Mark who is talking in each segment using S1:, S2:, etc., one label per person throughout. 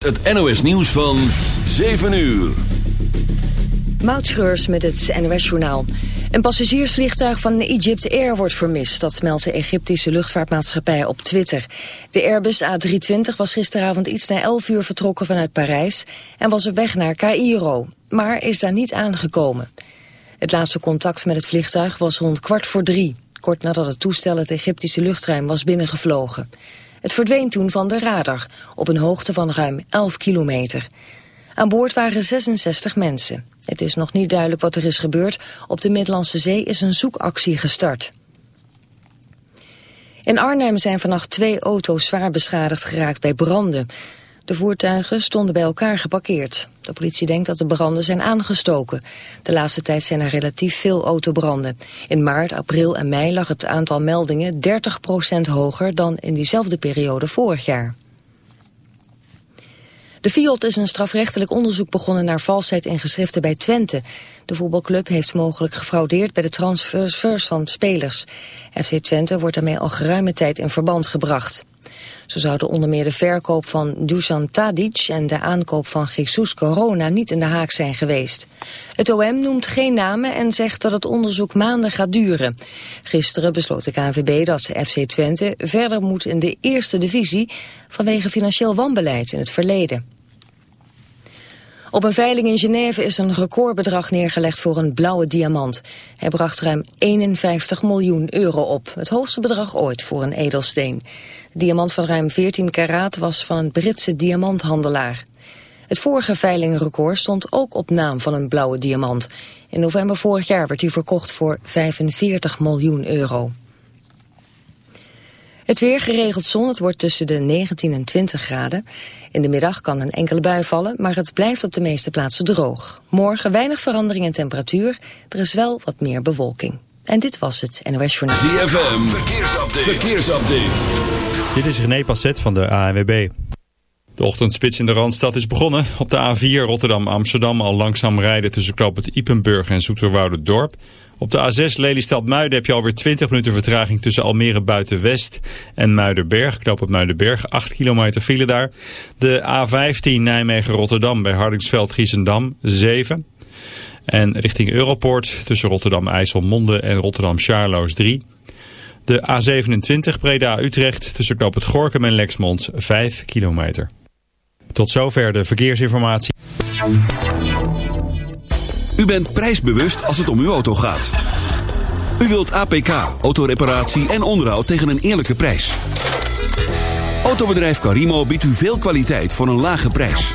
S1: Het NOS nieuws van 7 uur.
S2: Moutschreurs met het NOS-journaal. Een passagiersvliegtuig van Egypt Air wordt vermist. Dat meldt de Egyptische luchtvaartmaatschappij op Twitter. De Airbus A320 was gisteravond iets na 11 uur vertrokken vanuit Parijs... en was op weg naar Cairo, maar is daar niet aangekomen. Het laatste contact met het vliegtuig was rond kwart voor drie... kort nadat het toestel het Egyptische luchtruim was binnengevlogen. Het verdween toen van de radar, op een hoogte van ruim 11 kilometer. Aan boord waren 66 mensen. Het is nog niet duidelijk wat er is gebeurd. Op de Middellandse Zee is een zoekactie gestart. In Arnhem zijn vannacht twee auto's zwaar beschadigd geraakt bij branden. De voertuigen stonden bij elkaar geparkeerd. De politie denkt dat de branden zijn aangestoken. De laatste tijd zijn er relatief veel autobranden. In maart, april en mei lag het aantal meldingen 30% hoger dan in diezelfde periode vorig jaar. De FIOD is een strafrechtelijk onderzoek begonnen naar valsheid in geschriften bij Twente. De voetbalclub heeft mogelijk gefraudeerd bij de transfers van spelers. FC Twente wordt daarmee al geruime tijd in verband gebracht. Zo zouden onder meer de verkoop van Dusan Tadic en de aankoop van Jesus Corona niet in de haak zijn geweest. Het OM noemt geen namen en zegt dat het onderzoek maanden gaat duren. Gisteren besloot de KNVB dat FC Twente verder moet in de eerste divisie vanwege financieel wanbeleid in het verleden. Op een veiling in Genève is een recordbedrag neergelegd voor een blauwe diamant. Hij bracht ruim 51 miljoen euro op, het hoogste bedrag ooit voor een edelsteen. De diamant van ruim 14 karaat was van een Britse diamanthandelaar. Het vorige veilingrecord stond ook op naam van een blauwe diamant. In november vorig jaar werd hij verkocht voor 45 miljoen euro. Het weer geregeld zon, het wordt tussen de 19 en 20 graden. In de middag kan een enkele bui vallen, maar het blijft op de meeste plaatsen droog. Morgen weinig verandering in temperatuur, er is wel wat meer bewolking. En dit was het NOS Journaal.
S1: ZFM, verkeersupdate. verkeersupdate.
S3: Dit is René Passet van de ANWB. De ochtendspits in de Randstad is begonnen. Op de A4 Rotterdam-Amsterdam al langzaam rijden tussen Knoop het Ipenburg en Zoeterwoude-dorp... Op de A6 Lelystad-Muiden heb je alweer 20 minuten vertraging tussen Almere Buitenwest en Muidenberg. Knoop op Muidenberg, 8 kilometer file daar. De A15 Nijmegen-Rotterdam bij Hardingsveld-Giessendam, 7. En richting Europoort tussen Rotterdam-IJsselmonde en Rotterdam-Charloes 3. De A27 Breda-Utrecht tussen Knoop het Gorkum en Lexmond, 5 kilometer. Tot zover de verkeersinformatie.
S1: U bent prijsbewust als het om uw auto gaat. U wilt APK, autoreparatie en onderhoud tegen een eerlijke prijs. Autobedrijf Carimo biedt u veel kwaliteit voor een lage prijs.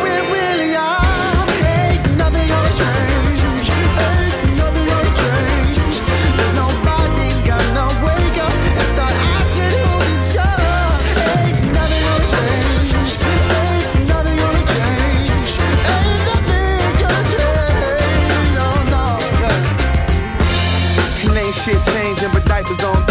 S4: diapers on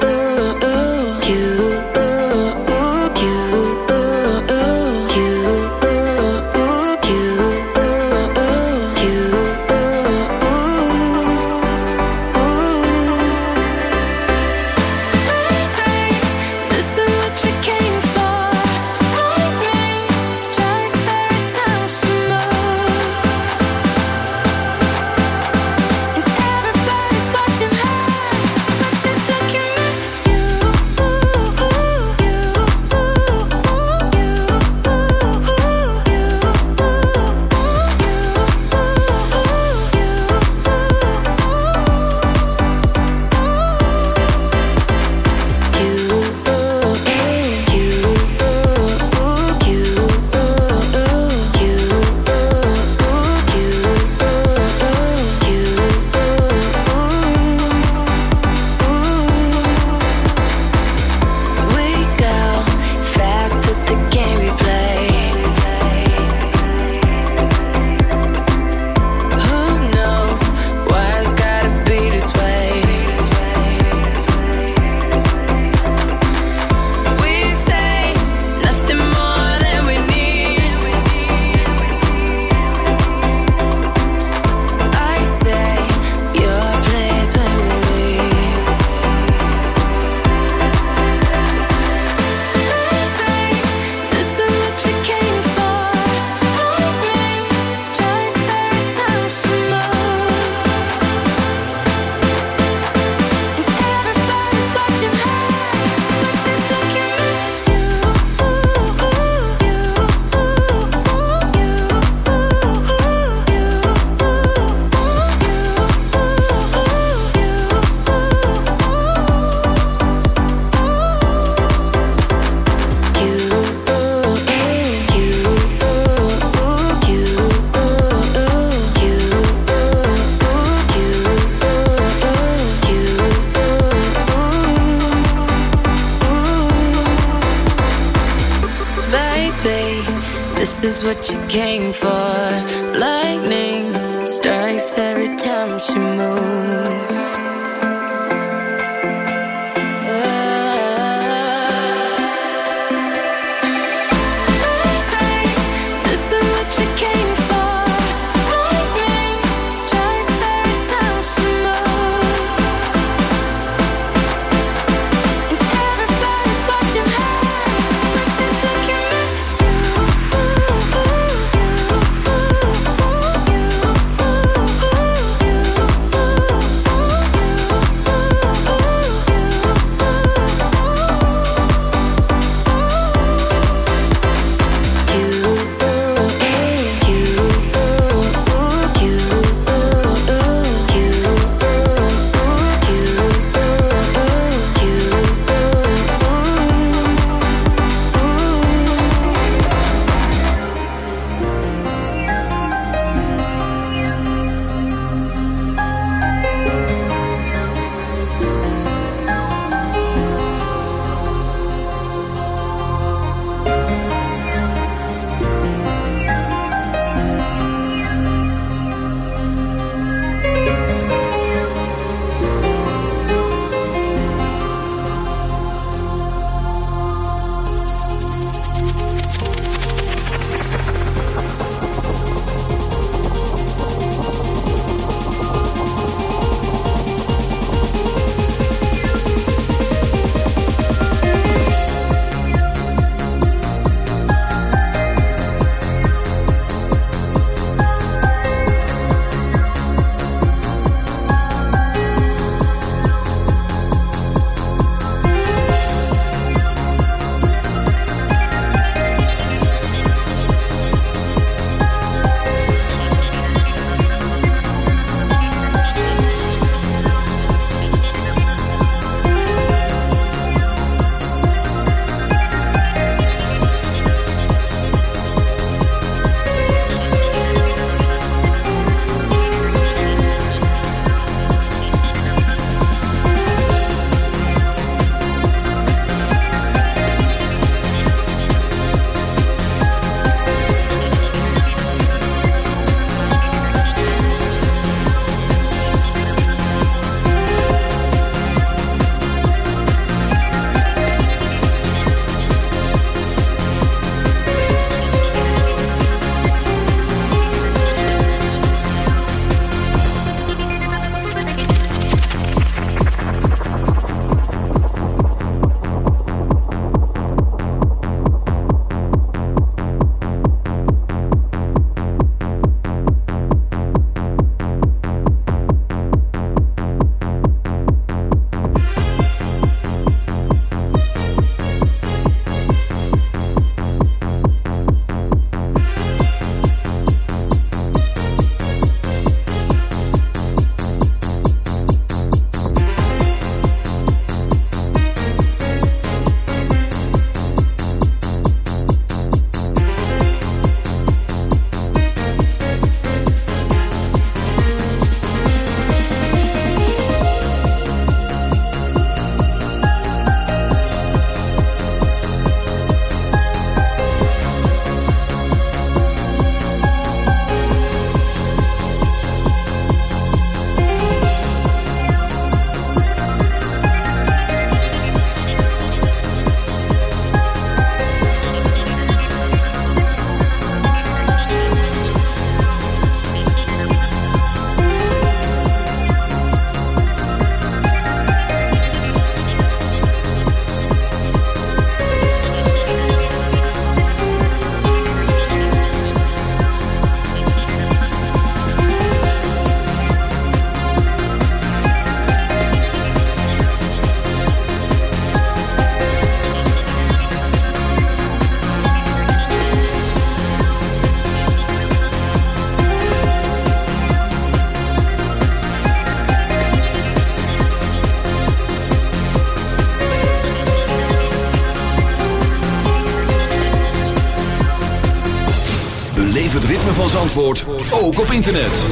S1: Van Zandvoort, ook op internet.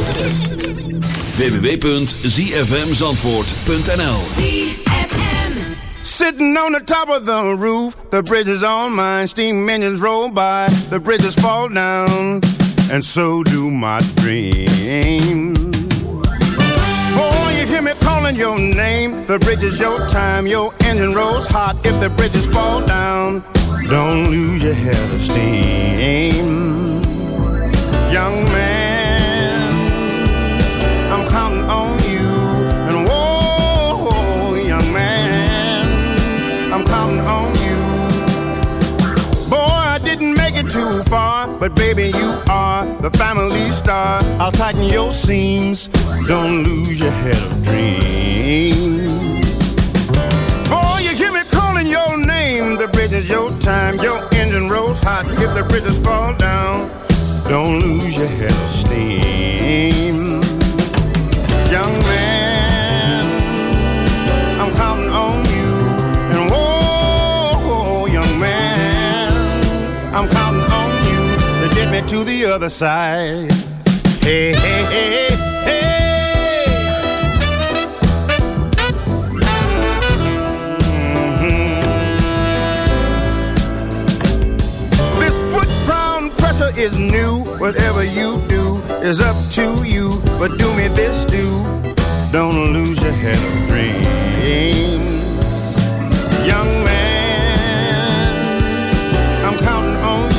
S1: www.zfmzandvoort.nl
S5: ZFM.
S6: Sitting on the top of the roof, the bridge is all mine. Steam engines roll by, the bridges fall down, and so do my dreams. Boy, you hear me calling your name. The bridge is your time, your engine rolls hot. If the bridges fall down, don't lose your head of steam. Young man, I'm counting on you. And whoa, young man, I'm counting on you. Boy, I didn't make it too far, but baby, you are the family star. I'll tighten your seams. Don't lose your head of dreams. Boy, you hear me calling your name. The bridge is your time. Your engine rolls hot. If the bridges fall down, don't lose your head of steam. Young man, I'm counting on you. And whoa, young man, I'm counting on you to get me to the other side. Hey, hey, hey. Is new. Whatever you do is up to you. But do me this, do. Don't lose your head of dreams. Young man, I'm counting on you.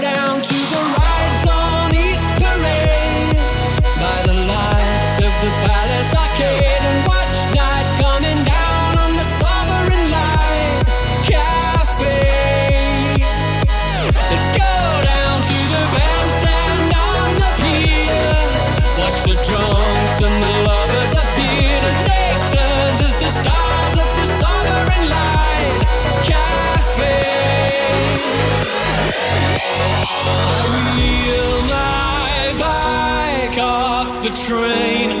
S7: train.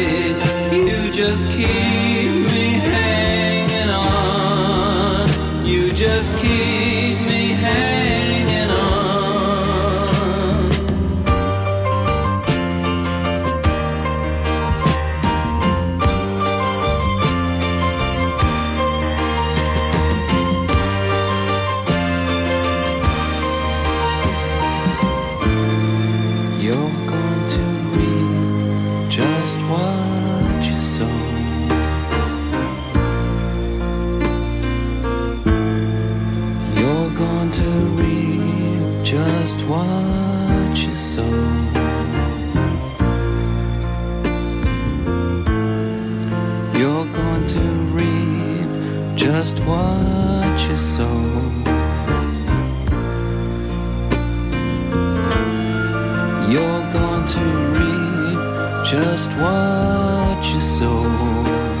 S8: You're going to reap just what you sow.